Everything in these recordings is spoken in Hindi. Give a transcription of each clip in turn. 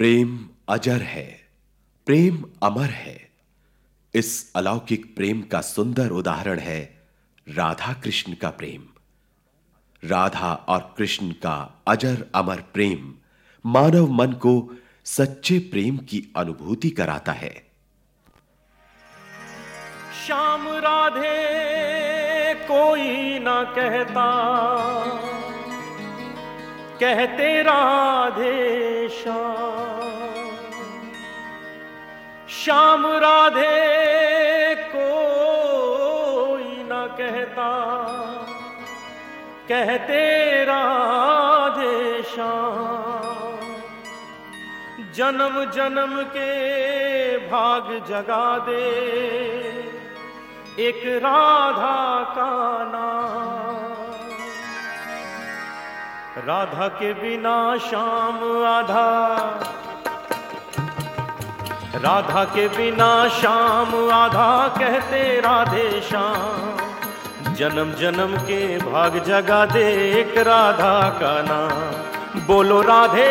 प्रेम अजर है, प्रेम अमर है। इस अलौकिक प्रेम का सुंदर उदाहरण है राधा कृष्ण का प्रेम। राधा और कृष्ण का अजर अमर प्रेम मानव मन को सच्चे प्रेम की अनुभूति कराता है। श्याम राधे कोई ना कहता। कहते राधे श्याम। श्याम राधे, कोई ना कहता। कहते राधे श्याम। जन्म जन्म के भाग जगा दे। एक राधा का नाम। राधा के बिना शाम आधा। राधा के बिना शाम आधा कहते राधे श्याम। जन्म जन्म के भाग जगा दे एक राधा का नाम। बोलो राधे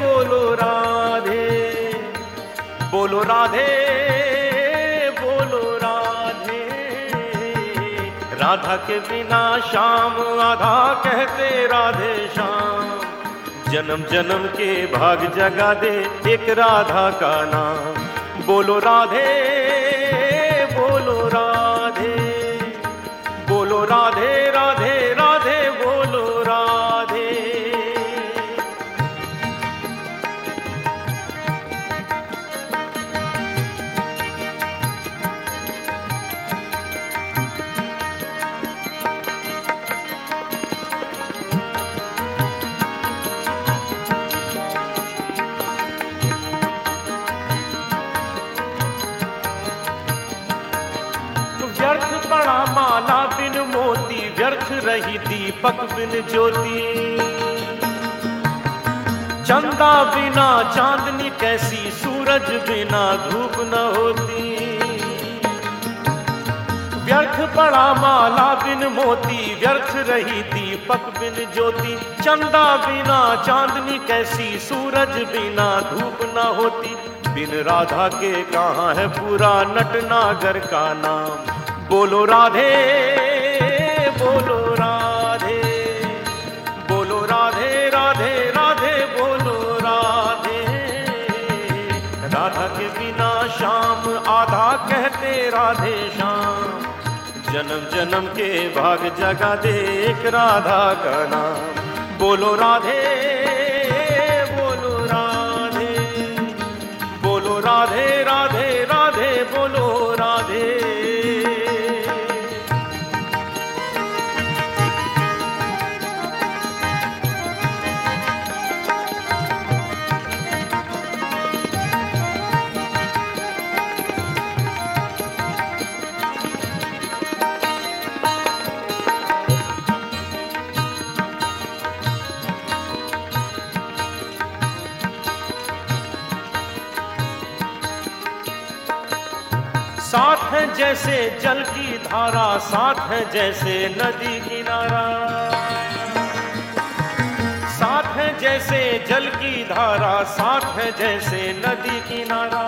बोलो राधे बोलो राधे। राधा के बिना श्याम आधा कहते राधे श्याम। जन्म जन्म के भाग जगा दे एक राधा का नाम। बोलो राधे व्यर्थ रही दीपक बिन ज्योति। चंदा बिना चांदनी कैसी, सूरज बिना धूप न होती। व्यर्थ पड़ा माला बिन मोती, व्यर्थ रही दीपक बिन ज्योति। चंदा बिना चांदनी कैसी, सूरज बिना धूप न होती। बिन राधा के कहाँ है पूरा नटनागर का नाम? बोलो राधे। बोलो राधे बोलो राधे राधे राधे, बोलो राधे। राधा के बिना शाम आधा कहते राधे श्याम। जन्म जन्म के भाग जगा देख राधा का नाम। बोलो राधे है जैसे जल की धारा, साथ है जैसे नदी किनारा। साथ है जैसे जल की धारा, साथ है जैसे नदी किनारा।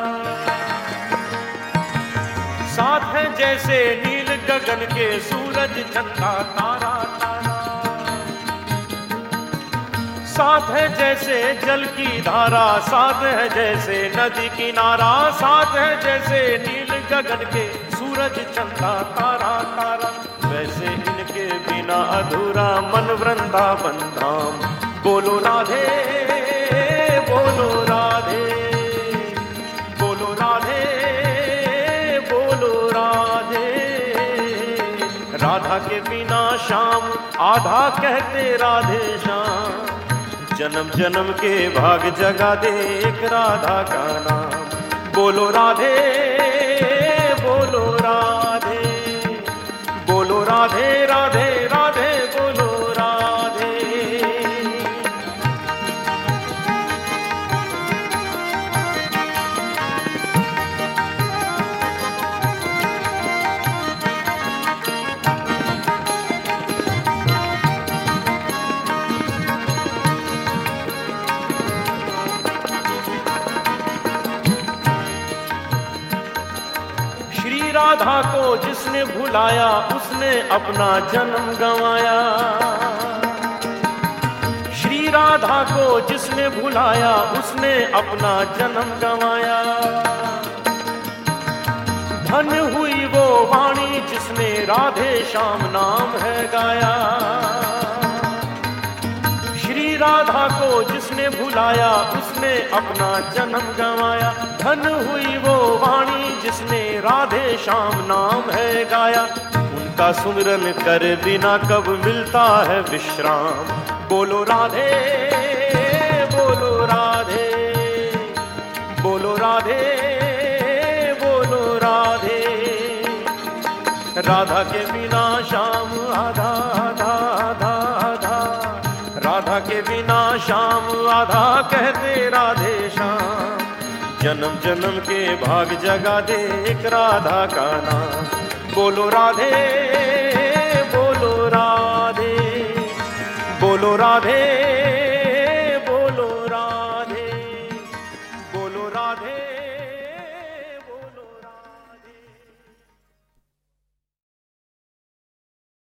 साथ है जैसे नील गगन के सूरज चंदा तारा तारा। साथ है जैसे जल की धारा, साथ है जैसे नदी किनारा। साथ है जैसे नील गगन के सूरज चंदा तारा तारा। वैसे इनके बिना अधूरा मन वृंदावन धाम। बोलो राधे बोलो राधे। बोलो राधे बोलो राधे। राधा के बिना शाम आधा कहते राधे श्याम। जन्म जन्म के भाग जगा दे एक राधा का नाम। बोलो राधे राधा को जिसने भुलाया, उसने अपना जन्म गंवाया। श्री राधा को जिसने भुलाया, उसने अपना जन्म गंवाया। धन हुई वो वाणी जिसने राधे श्याम नाम है गाया। भुलाया उसने अपना जन्म गंवाया। धन हुई वो वाणी जिसने राधे श्याम नाम है गाया। उनका सुमिरन कर बिना कब मिलता है विश्राम। बोलो राधे बोलो राधे बोलो राधे बोलो राधे। राधा के बिना श्याम आधा बिना शाम आधा कहते राधे श्याम। जन्म जन्म के भाग जगा दे एक राधा का नाम। बोलो राधे बोलो राधे बोलो राधे।